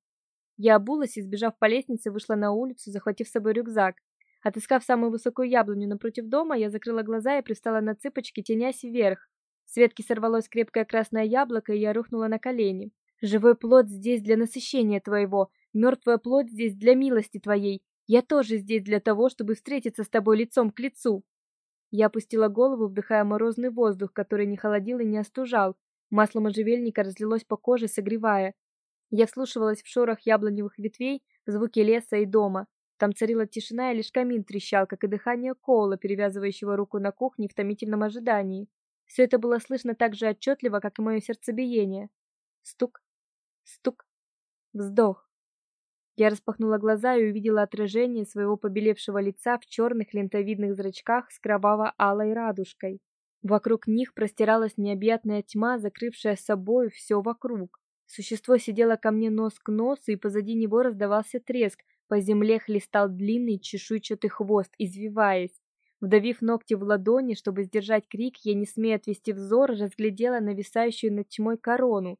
Speaker 1: Я обулась и, сбежав по лестнице, вышла на улицу, захватив с собой рюкзак. Отыскав самую высокую яблоню напротив дома, я закрыла глаза и пристала на цыпочки, тенясь вверх. С ветки сорвалось крепкое красное яблоко, и я рухнула на колени. Живой плод здесь для насыщения твоего, мертвая плоть здесь для милости твоей. Я тоже здесь для того, чтобы встретиться с тобой лицом к лицу. Я опустила голову, вдыхая морозный воздух, который не холодил и не остужал. Масло можжевельника разлилось по коже, согревая. Я вслушивалась в шорох яблоневых ветвей, в звуки леса и дома. Там царила тишина, и лишь камин трещал, как и дыхание Коула, перевязывающего руку на кухне в томительном ожидании. Все это было слышно так же отчетливо, как и мое сердцебиение. Стук, стук, вздох. Я распахнула глаза и увидела отражение своего побелевшего лица в черных лентовидных зрачках с кроваво-алой радужкой. Вокруг них простиралась необъятная тьма, закрывшая собой все вокруг. Существо сидело ко мне нос к носу, и позади него раздавался треск. По земле хлестал длинный чешуйчатый хвост, извиваясь. Вдавив ногти в ладони, чтобы сдержать крик, я не смея отвести взор, разглядела нависающую над тьмой корону.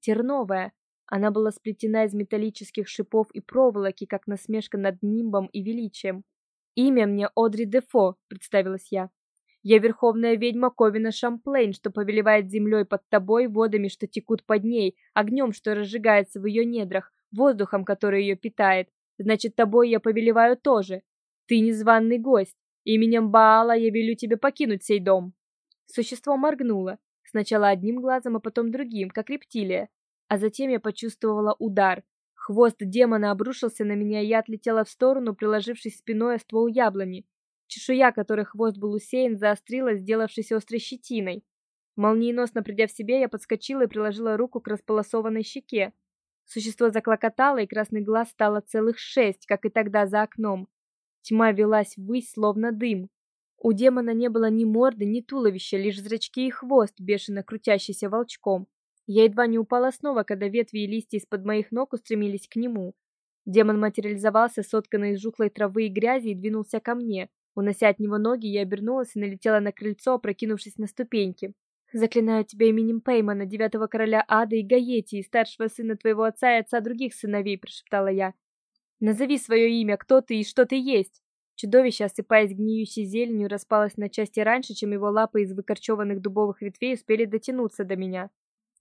Speaker 1: Терновая. Она была сплетена из металлических шипов и проволоки, как насмешка над нимбом и величием. «Имя мне Одри Дефо», — представилась я. Я верховная ведьма Ковина Шамплейн, что повелевает землей под тобой, водами, что текут под ней, огнем, что разжигается в ее недрах, воздухом, который ее питает. Значит, тобой я повелеваю тоже. Ты незваный гость. Именем Баала я велю тебе покинуть сей дом. Существо моргнуло, сначала одним глазом, а потом другим, как рептилия. А затем я почувствовала удар. Хвост демона обрушился на меня, и я отлетела в сторону, приложившись спиной о ствол яблони. Чешуя, которой хвост был усеян, заострилась, сделавшись острой щетиной. Молниеносно придя в себя, я подскочила и приложила руку к располосованной щеке. Существо заклокотало, и красный глаз стало целых шесть, как и тогда за окном. Тьма велась ввысь, словно дым. У демона не было ни морды, ни туловища, лишь зрачки и хвост, бешено крутящийся волчком. Я едва не упала снова, когда ветви и листья из-под моих ног устремились к нему. Демон материализовался, сотканный из жухлой травы и грязи, и двинулся ко мне. Унося от него ноги, я обернулась и налетела на крыльцо, опрокинувшись на ступеньки. Заклинаю тебя именем Пеймана, девятого короля Ада и Гаети, старшего сына твоего отца и отца других сыновей, прошептала я. Назови свое имя, кто ты и что ты есть. Чудовище, осыпаясь гниющей зеленью, распалось на части раньше, чем его лапы из выкорчеванных дубовых ветвей успели дотянуться до меня.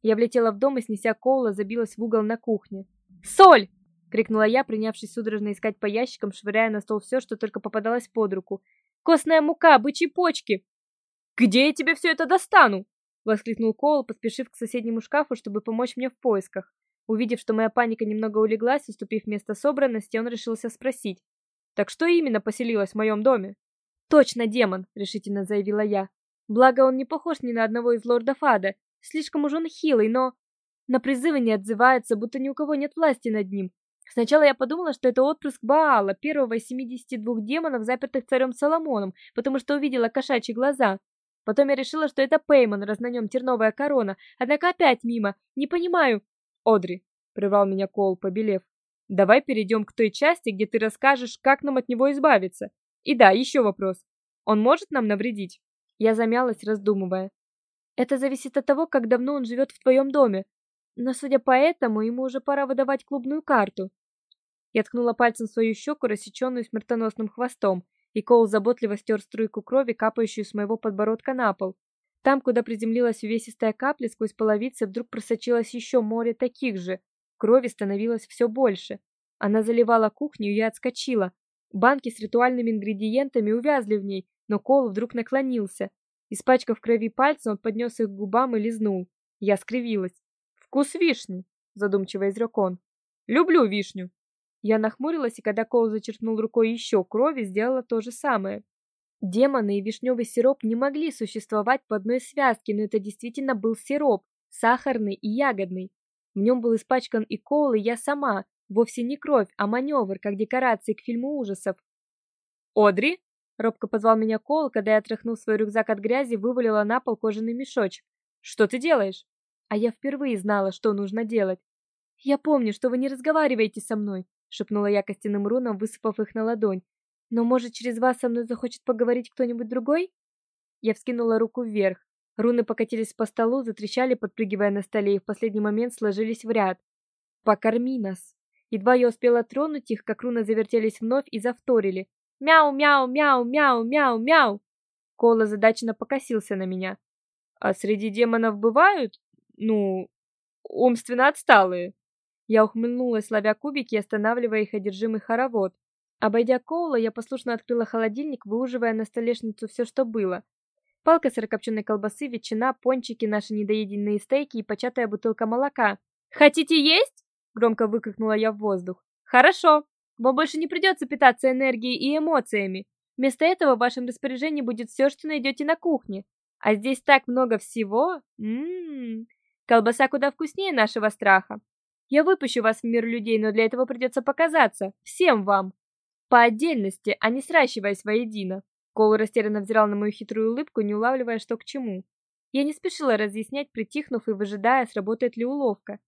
Speaker 1: Я влетела в дом и, снеся Коула, забилась в угол на кухне. «Соль!» крикнула я, принявшись судорожно искать по ящикам, швыряя на стол все, что только попадалось под руку. Костная мука, бычьи почки. Где я тебе все это достану? воскликнул Коул, поспешив к соседнему шкафу, чтобы помочь мне в поисках. Увидев, что моя паника немного улеглась, уступив место собранности, он решился спросить: "Так что именно поселилось в моем доме?" Точно демон, решительно заявила я. Благо он не похож ни на одного из лордов Ада, слишком уж он хилый, но на призывы не отзывается, будто ни у кого нет власти над ним. Сначала я подумала, что это отпрыск Баала, первого из 72 демонов, запертых царем Соломоном, потому что увидела кошачьи глаза. Потом я решила, что это Пейман, раз на нем терновая корона, однако опять мимо. Не понимаю.
Speaker 2: Одри, прервал меня Кол, побелев. Давай перейдем к той части, где ты расскажешь, как нам от него избавиться. И да, еще вопрос. Он может нам навредить?
Speaker 1: Я замялась, раздумывая. Это зависит от того, как давно он живет в твоем доме. Но судя по этому, ему уже пора выдавать клубную карту. Я ткнула пальцем в свою щеку, рассеченную смертоносным хвостом, и Коул заботливо стер струйку крови, капающую с моего подбородка на пол. Там, куда приземлилась увесистая капля, сквозь половицы вдруг просочилось еще море таких же. Крови становилось все больше. Она заливала кухню, и я отскочила. Банки с ритуальными ингредиентами увязли в ней, но Кол вдруг наклонился. Испачкав крови пальцы, он поднес их к губам и лизнул. Я скривилась. «Вкус вишни», — задумчиво изрек он. «Люблю вишню». Я нахмурилась, и когда Кол зачерпнул рукой еще крови, сделала то же самое. Демоны и вишневый сироп не могли существовать в одной связке, но это действительно был сироп, сахарный и ягодный. В нем был испачкан и Кол, и я сама, вовсе не кровь, а маневр, как декорации к фильму ужасов.
Speaker 2: «Одри?»
Speaker 1: — робко позвал меня Кол, когда я, отряхнув свой рюкзак от грязи, вывалила на пол кожаный мешочек.
Speaker 2: «Что ты делаешь?»
Speaker 1: А я впервые знала, что нужно делать. «Я помню, что вы не разговариваете со мной», шепнула я костяным рунам, высыпав их на ладонь. Но может, через вас со мной захочет поговорить кто-нибудь другой? Я вскинула руку вверх. Руны покатились по столу, затрещали, подпрыгивая на столе, и в последний момент сложились в ряд. Покорми нас. Едва я успела тронуть их, как руны завертелись вновь и завторили. Мяу, мяу, мяу, мяу, мяу, мяу. Кола задачно покосился на меня.
Speaker 2: А среди демонов бывают, ну, умственно отсталые.
Speaker 1: Я ухмыльнулась, ловя кубики останавливая их одержимый хоровод. Обойдя Коула, я послушно открыла холодильник, выуживая на столешницу все, что было. Палка сырокопченой колбасы, ветчина, пончики, наши недоеденные стейки и початая бутылка молока. «Хотите есть?» — громко выкрикнула я в воздух. «Хорошо. Вам больше не придется питаться энергией и эмоциями. Вместо этого в вашем распоряжении будет все, что найдете на кухне. А здесь так много всего. Ммм. Колбаса куда вкуснее нашего страха. Я выпущу вас в мир людей, но для этого придется показаться. Всем вам. По отдельности, а не сращиваясь воедино. Кол растерянно взирал на мою хитрую улыбку, не улавливая, что к чему. Я не спешила разъяснять, притихнув и выжидая, сработает ли уловка.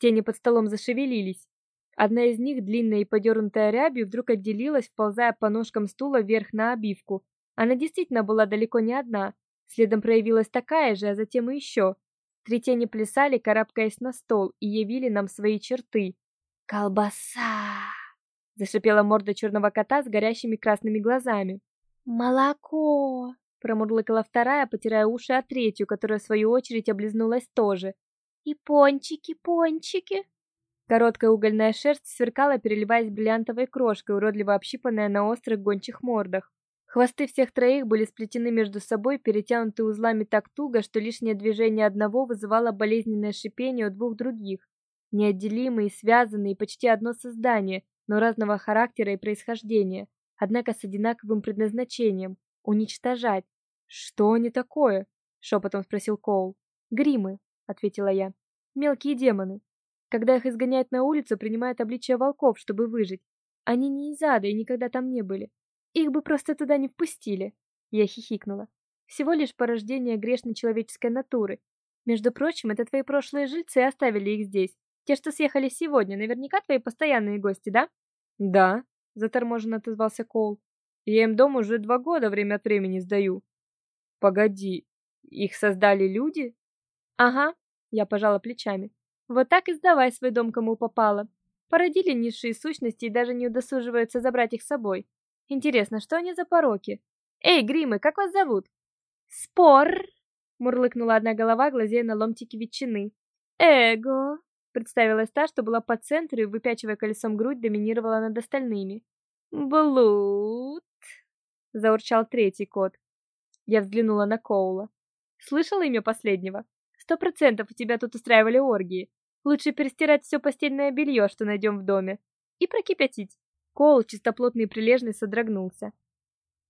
Speaker 1: Тени под столом зашевелились. Одна из них, длинная и подернутая рябью, вдруг отделилась, вползая по ножкам стула вверх на обивку. Она действительно была далеко не одна. Следом проявилась такая же, а затем и еще. Три тени плясали, карабкаясь на стол, и явили нам свои черты. «Колбаса!» — зашипела морда черного кота с горящими красными глазами. «Молоко!» — промурлыкала вторая, потирая уши от третью, которая в свою очередь облизнулась тоже. «И пончики, пончики!» Короткая угольная шерсть сверкала, переливаясь бриллиантовой крошкой, уродливо общипанная на острых гончих мордах. Хвосты всех троих были сплетены между собой, перетянуты узлами так туго, что лишнее движение одного вызывало болезненное шипение у двух других. Неотделимые, связанные, почти одно создание, но разного характера и происхождения, однако с одинаковым предназначением уничтожать. Что они такое? шепотом спросил Коул. Гримы, ответила я. Мелкие демоны. Когда их изгоняют на улицу, принимают обличие волков, чтобы выжить. Они не из ада и никогда там не были. Их бы просто туда не впустили. Я хихикнула. Всего лишь порождение грешной человеческой натуры. Между прочим, это твои прошлые жильцы оставили их здесь. Те, что съехали сегодня, наверняка твои постоянные гости, да?
Speaker 2: Да, заторможенно отозвался Кол. Я им дом уже два года время от времени сдаю. Погоди, их создали люди?
Speaker 1: Ага, я пожала плечами. Вот так и сдавай свой дом кому попало. Породили низшие сущности и даже не удосуживаются забрать их с собой. Интересно, что они за пороки? Эй, гримы, как вас зовут? Спор, мурлыкнула одна голова, глазея на ломтики ветчины. Эго, представилась та, что была по центру и выпячивая колесом грудь, доминировала над остальными. Блуд, заурчал третий кот. Я взглянула на Коула. Слышала имя последнего? Сто процентов у тебя тут устраивали оргии. Лучше перестирать все постельное белье, что найдем в доме, и прокипятить. Коул, чистоплотный и прилежный, содрогнулся.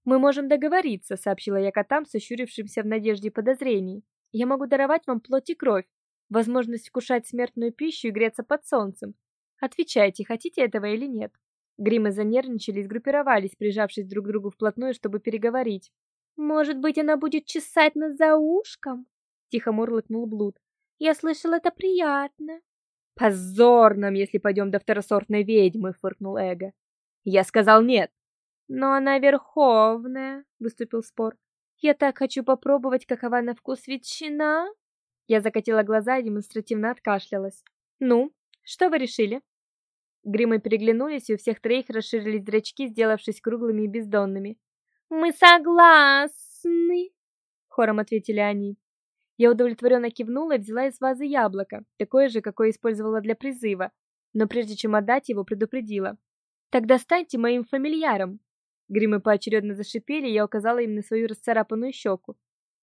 Speaker 1: Мы можем договориться, сообщила я котам, сощурившимся в надежде и подозрении. Я могу даровать вам плоть и кровь, возможность вкушать смертную пищу и греться под солнцем. Отвечайте, хотите этого или нет. Гримы занервничали и сгруппировались, прижавшись друг к другу вплотную, чтобы переговорить. Может быть, она будет чесать нас за ушком? Тихо мурлыкнул Блуд. Я слышал, это приятно.
Speaker 2: Позор нам, если пойдем до второсортной ведьмы, фыркнул Эго. Я сказал нет.
Speaker 1: Но она верховная, выступил Спор. Я так хочу попробовать, какова на вкус ветчина. Я закатила глаза и демонстративно откашлялась. Ну, что вы решили? Гримы переглянулись, и у всех троих расширились зрачки, сделавшись круглыми и бездонными. Мы согласны, хором ответили они. Я удовлетворенно кивнула и взяла из вазы яблоко, такое же, какое использовала для призыва, но прежде чем отдать его, предупредила: "Тогда станьте моим фамильяром". Гримы поочередно зашипели, и я указала им на свою расцарапанную щеку.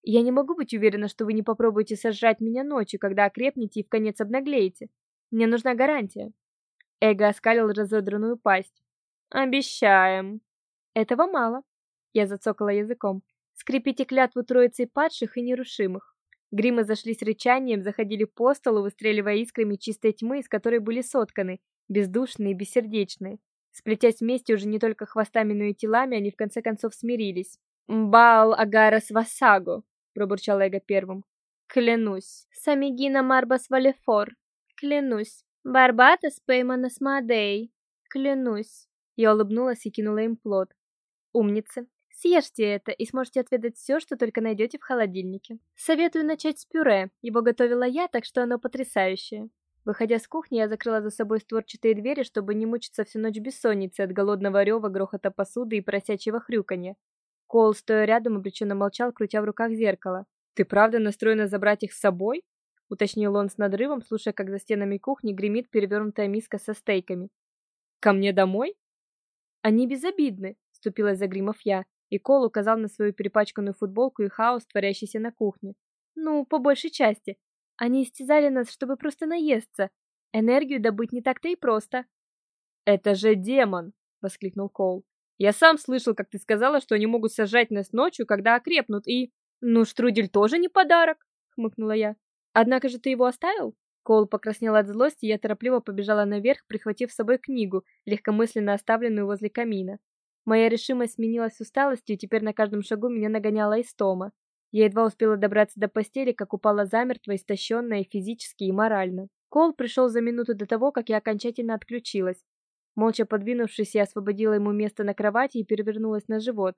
Speaker 1: "Я не могу быть уверена, что вы не попробуете сожрать меня ночью, когда окрепнете и в конец обнаглеете. Мне нужна гарантия". Эго оскалил разодранную пасть. Обещаем. Этого мало. Я зацокала языком. Скрепите клятву троицы падших и нерушимых. Гримы зашлись рычанием, заходили по столу, выстреливая искрами чистой тьмы, из которой были сотканы, бездушные и бессердечные. Сплетясь вместе уже не только хвостами, но и телами, они в конце концов смирились. «Мбал Агарас Васаго», — пробурчал Эго первым. «Клянусь». «Самигина Марбас Валефор». «Клянусь». Барбатос Пейманас Мадей. Клянусь. Я улыбнулась и кинула им плод. Умницы. Съешьте это и сможете отведать все, что только найдете в холодильнике. Советую начать с пюре. Его готовила я, так что оно потрясающее. Выходя с кухни, я закрыла за собой створчатые двери, чтобы не мучиться всю ночь бессонницей от голодного рева, грохота посуды и просячего хрюканья. Кол, стоя рядом, обреченно молчал, крутя в руках зеркало. «Ты правда настроена забрать их с собой?» уточнил он с надрывом, слушая, как за стенами кухни гремит перевернутая миска со стейками. Ко мне домой? Они безобидны, вступилась за Гримов я, и Кол указал на свою перепачканную футболку и хаос, творящийся на кухне. Ну, по большей части. Они истязали нас, чтобы просто наесться. Энергию добыть не так-то и просто. Это же демон, воскликнул Кол. Я сам слышал, как ты сказала, что они могут сажать нас ночью, когда окрепнут, и ну, штрудель тоже не подарок, хмыкнула я. Однако же ты его оставил? Кол покраснел от злости, и я торопливо побежала наверх, прихватив с собой книгу, легкомысленно оставленную возле камина. Моя решимость сменилась усталостью, и теперь на каждом шагу меня нагоняла истома. Я едва успела добраться до постели, как упала замертво, истощенная физически и морально. Кол пришел за минуту до того, как я окончательно отключилась. Молча подвинувшись, я освободила ему место на кровати и перевернулась на живот.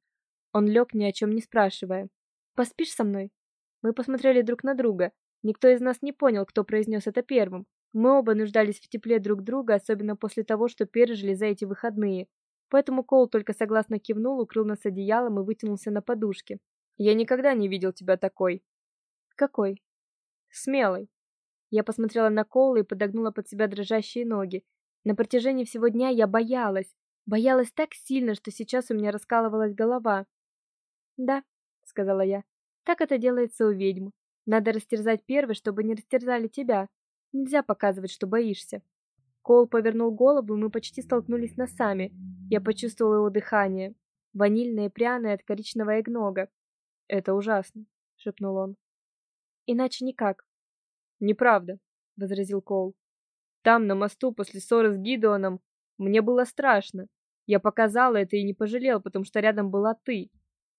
Speaker 1: Он лег, ни о чем не спрашивая. «Поспишь со мной?» Мы посмотрели друг на друга. Никто из нас не понял, кто произнес это первым. Мы оба нуждались в тепле друг друга, особенно после того, что пережили за эти выходные. Поэтому Кол только согласно кивнул, укрыл нас одеялом и вытянулся на подушке. Я никогда не видел тебя такой. Какой? Смелой. Я посмотрела на Кола и подогнула под себя дрожащие ноги. На протяжении всего дня я боялась, боялась так сильно, что сейчас у меня раскалывалась голова. "Да", сказала я. "Так это делается у ведьм. Надо растерзать первый, чтобы не растерзали тебя. Нельзя показывать, что боишься. Кол повернул голову, и мы почти столкнулись носами. Я почувствовала его дыхание, ванильное и пряное от коричневого эгнога. Это ужасно, шепнул он. Иначе никак. Неправда, возразил Кол. Там на мосту после ссоры с Гидеоном мне было страшно. Я показал это и не пожалел, потому что рядом была ты.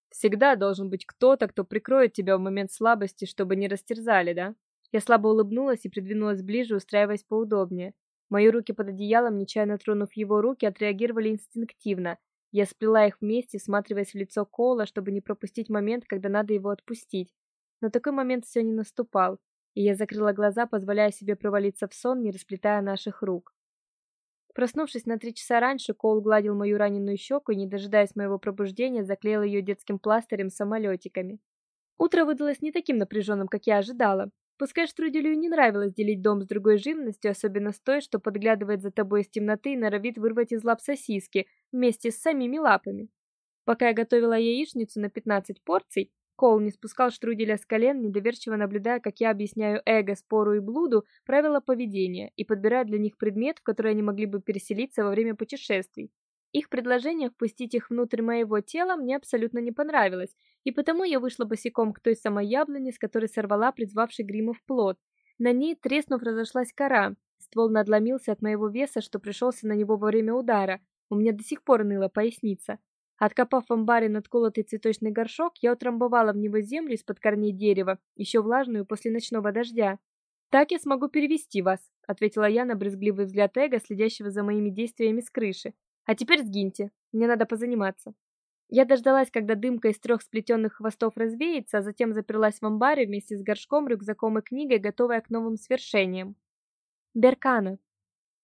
Speaker 1: Всегда должен быть кто-то, кто прикроет тебя в момент слабости, чтобы не растерзали, да? Я слабо улыбнулась и придвинулась ближе, устраиваясь поудобнее. Мои руки под одеялом, нечаянно тронув его руки, отреагировали инстинктивно. Я сплела их вместе, всматриваясь в лицо Кола, чтобы не пропустить момент, когда надо его отпустить. Но такой момент все не наступал, и я закрыла глаза, позволяя себе провалиться в сон, не расплетая наших рук. Проснувшись на три часа раньше, Коул гладил мою раненую щеку и, не дожидаясь моего пробуждения, заклеил ее детским пластырем с самолетиками. Утро выдалось не таким напряженным, как я ожидала. Пускай Штруделю не нравилось делить дом с другой живностью, особенно с той, что подглядывает за тобой из темноты и норовит вырвать из лап сосиски вместе с самими лапами. Пока я готовила яичницу на 15 порций, Коул не спускал штруделя с колен, недоверчиво наблюдая, как я объясняю эго, спору и блуду правила поведения и подбираю для них предмет, в который они могли бы переселиться во время путешествий. Их предложение впустить их внутрь моего тела мне абсолютно не понравилось, и потому я вышла босиком к той самой яблоне, с которой сорвала призвавший гримов плод. На ней, треснув, разошлась кора. Ствол надломился от моего веса, что пришелся на него во время удара. У меня до сих пор ныла поясница. Откопав в амбаре надколотый цветочный горшок, я утрамбовала в него землю из-под корней дерева, еще влажную после ночного дождя. «Так я смогу перевести вас», — ответила я на брезгливый взгляд Эго, следящего за моими действиями с крыши. «А теперь сгиньте, мне надо позаниматься». Я дождалась, когда дымка из трех сплетенных хвостов развеется, а затем заперлась в амбаре вместе с горшком, рюкзаком и книгой, готовая к новым свершениям. Беркана.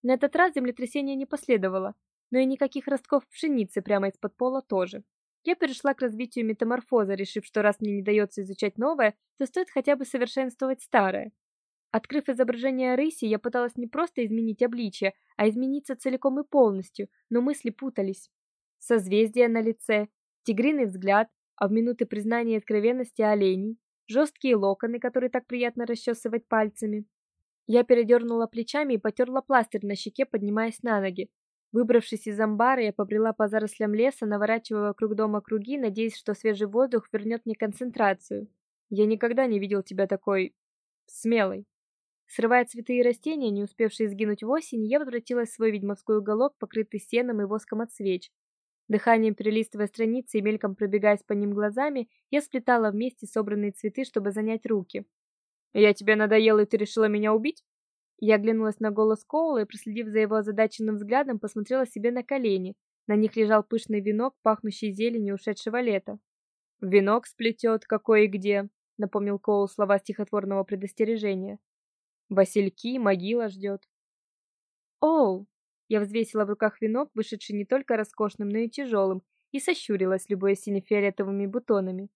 Speaker 1: На этот раз землетрясение не последовало, но и никаких ростков пшеницы прямо из-под пола тоже. Я перешла к развитию метаморфоза, решив, что раз мне не дается изучать новое, то стоит хотя бы совершенствовать старое. Открыв изображение рыси, я пыталась не просто изменить обличье, а измениться целиком и полностью, но мысли путались. Созвездие на лице, тигриный взгляд, а в минуты признания и откровенности оленей, жесткие локоны, которые так приятно расчесывать пальцами. Я передернула плечами и потерла пластырь на щеке, поднимаясь на ноги. Выбравшись из амбара, я побрела по зарослям леса, наворачивая вокруг дома круги, надеясь, что свежий воздух вернет мне концентрацию. Я никогда не видел тебя такой смелой. Срывая цветы и растения, не успевшие сгинуть в осень, я возвратилась в свой ведьмовской уголок, покрытый сеном и воском от свеч. Дыханием перелистывая страницы и мельком пробегаясь по ним глазами, я сплетала вместе собранные цветы, чтобы занять руки. «Я тебе надоела, и ты решила меня убить?» Я оглянулась на голос Коула и, проследив за его озадаченным взглядом, посмотрела себе на колени. На них лежал пышный венок, пахнущий зеленью ушедшего лета. «Венок сплетет, какой и где», — напомнил Коул слова стихотворного предостережения. Васильки, могила ждет. Оу! Я взвесила в руках венок, вышедший не только роскошным, но и тяжелым, и сощурилась, любуясь сине-фиолетовыми бутонами.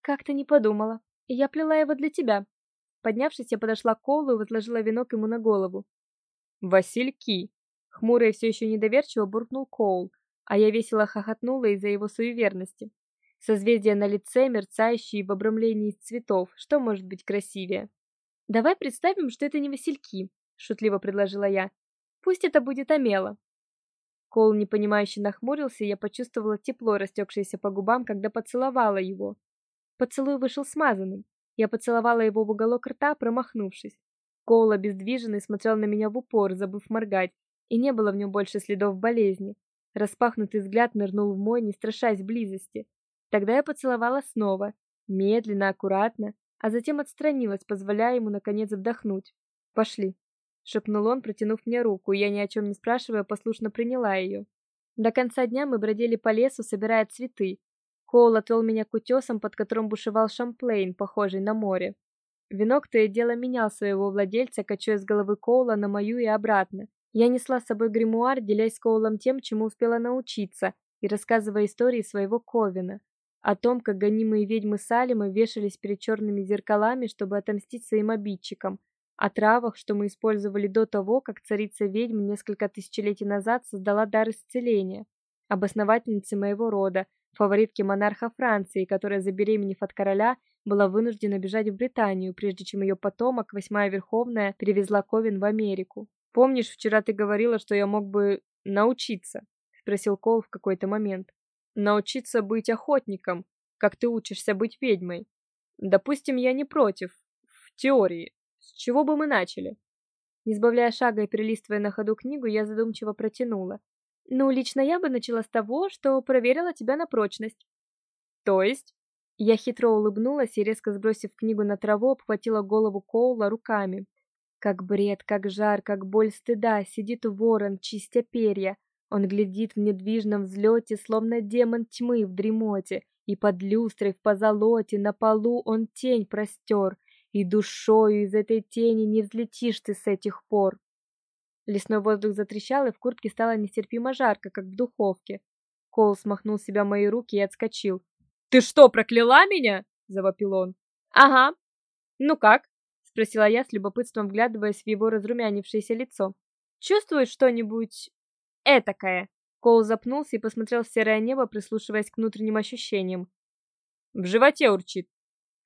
Speaker 1: Как-то не подумала. Я плела его для тебя. Поднявшись, я подошла к Коулу и возложила венок ему на голову. Васильки! Хмурый все еще недоверчиво буркнул Коул, а я весело хохотнула из-за его суеверности. Созвездие на лице, мерцающие в обрамлении цветов, что может быть красивее? Давай представим, что это не васильки, шутливо предложила я. Пусть это будет Амела. Кол непонимающе нахмурился, и я почувствовала тепло, растекшееся по губам, когда поцеловала его. Поцелуй вышел смазанным. Я поцеловала его в уголок рта, промахнувшись. Кол обездвиженный смотрел на меня в упор, забыв моргать, и не было в нем больше следов болезни. Распахнутый взгляд нырнул в мой, не страшась близости. Тогда я поцеловала снова, медленно, аккуратно, а затем отстранилась, позволяя ему наконец вдохнуть. "Пошли", шепнул он, протянув мне руку, и я ни о чем не спрашивая, послушно приняла ее. До конца дня мы бродили по лесу, собирая цветы. Коул отвел меня к утесам, под которым бушевал шамплейн, похожий на море. Венок то и дело менял своего владельца, качая с головы Коула на мою и обратно. Я несла с собой гримуар, делясь с Коулом тем, чему успела научиться, и рассказывая истории своего Ковина о том, как гонимые ведьмы Салима вешались перед черными зеркалами, чтобы отомстить своим обидчикам, о травах, что мы использовали до того, как царица ведьм несколько тысячелетий назад создала дар исцеления, об основательнице моего рода, фаворитке монарха Франции, которая, забеременев от короля, была вынуждена бежать в Британию, прежде чем ее потомок, восьмая верховная, перевезла Ковен в Америку. Помнишь, вчера ты говорила, что я мог бы научиться? спросил Кол в какой-то момент научиться быть охотником, как ты учишься быть ведьмой. Допустим, я не против. В теории. С чего бы мы начали? Не сбавляя шага и перелистывая на ходу книгу, я задумчиво протянула. Ну, лично я бы начала с того, что проверила тебя на прочность. То есть? Я хитро улыбнулась и резко сбросив книгу на траву, обхватила голову Коула руками. Как бред, как жар, как боль стыда, сидит ворон, чистя перья, он глядит в недвижном взлете, словно демон тьмы в дремоте, и под люстрой в позолоте на полу он тень простер, и душою из этой тени не взлетишь ты с этих пор. Лесной воздух затрещал, и в куртке стало нестерпимо жарко, как в духовке. Кол смахнул себя мои руки и отскочил. «Ты что, прокляла меня?» — завопил он. «Ага. Ну как?» — спросила я с любопытством, вглядываясь в его разрумянившееся лицо. «Чувствуешь что-нибудь этакое. Коул запнулся и посмотрел в серое небо, прислушиваясь к внутренним ощущениям. В животе урчит.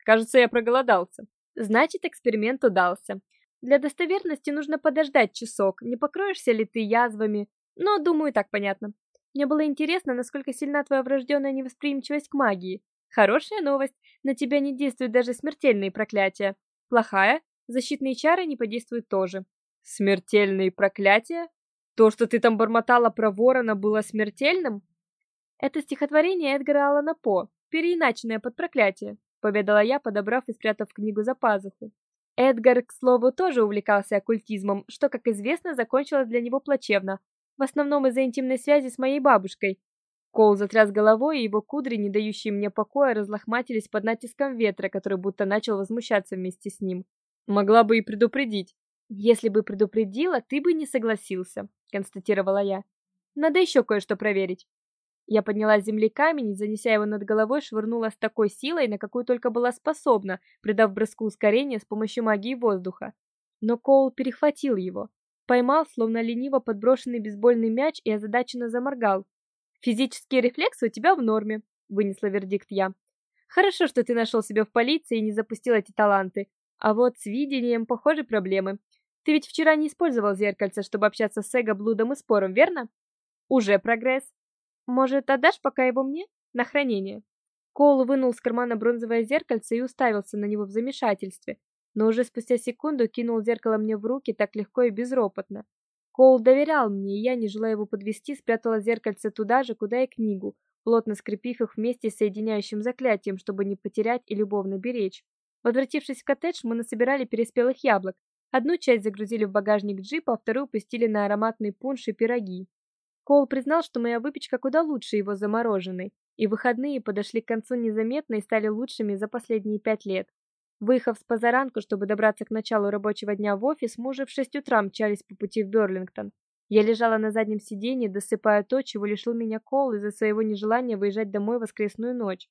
Speaker 1: Кажется, я проголодался. Значит, эксперимент удался. Для достоверности нужно подождать часок. Не покроешься ли ты язвами? Но, думаю, так понятно. Мне было интересно, насколько сильна твоя врожденная невосприимчивость к магии. Хорошая новость, на тебя не действуют даже смертельные проклятия. Плохая, защитные чары не подействуют тоже.
Speaker 2: Смертельные проклятия? То, что ты там бормотала про ворона, было смертельным?
Speaker 1: Это стихотворение Эдгара Аллана По, переиначенное под проклятие, поведала я, подобрав и спрятав книгу за пазуху. Эдгар, к слову, тоже увлекался оккультизмом, что, как известно, закончилось для него плачевно, в основном из-за интимной связи с моей бабушкой. Коул затряс головой, и его кудри, не дающие мне покоя, разлохматились под натиском ветра, который будто начал возмущаться вместе с ним.
Speaker 2: Могла бы и предупредить.
Speaker 1: Если бы предупредила, ты бы не согласился, констатировала я. Надо еще кое-что проверить. Я подняла с земли камень и, занеся его над головой, швырнула с такой силой, на какую только была способна, придав броску ускорения с помощью магии воздуха. Но Коул перехватил его, поймал, словно лениво подброшенный бейсбольный мяч и озадаченно заморгал. Физические рефлексы у тебя в норме, вынесла вердикт я. Хорошо, что ты нашел себя в полиции и не запустил эти таланты. А вот с видением, похоже, проблемы. Ты ведь вчера не использовал зеркальце, чтобы общаться с эго, блудом и спором, верно? Уже прогресс. Может, отдашь пока его мне на хранение? Коул вынул из кармана бронзовое зеркальце и уставился на него в замешательстве, но уже спустя секунду кинул зеркало мне в руки так легко и безропотно. Коул доверял мне, и я, не желая его подвести, спрятала зеркальце туда же, куда и книгу, плотно скрепив их вместе с соединяющим заклятием, чтобы не потерять и любовно беречь. Возвратившись в коттедж, мы насобирали переспелых яблок. Одну часть загрузили в багажник джипа, а вторую пустили на ароматный пунш и пироги. Коул признал, что моя выпечка куда лучше его замороженной, и выходные подошли к концу незаметно и стали лучшими за последние пять лет. Выехав с позаранку, чтобы добраться к началу рабочего дня в офис, мы уже в шесть утра мчались по пути в Берлингтон. Я лежала на заднем сиденье, досыпая то, чего лишил меня Коул из-за своего нежелания выезжать домой в воскресную ночь.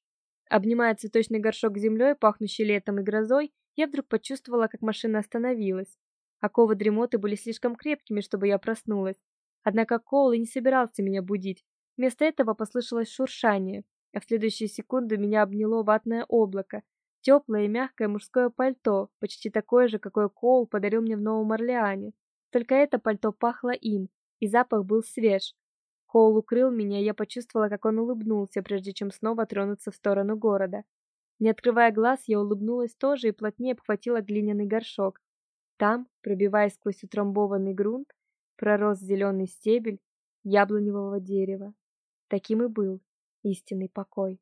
Speaker 1: Обнимая цветочный горшок землей, пахнущий летом и грозой, я вдруг почувствовала, как машина остановилась. Оковы дремоты были слишком крепкими, чтобы я проснулась. Однако Коул и не собирался меня будить. Вместо этого послышалось шуршание, а в следующую секунду меня обняло ватное облако, теплое и мягкое мужское пальто, почти такое же, какое Коул подарил мне в Новом Орлеане. Только это пальто пахло им, и запах был свеж. Коул укрыл меня, и я почувствовала, как он улыбнулся, прежде чем снова тронуться в сторону города. Не открывая глаз, я улыбнулась тоже и плотнее обхватила глиняный горшок. Там, пробиваясь сквозь утрамбованный грунт, пророс зеленый стебель яблоневого дерева. Таким и был истинный покой.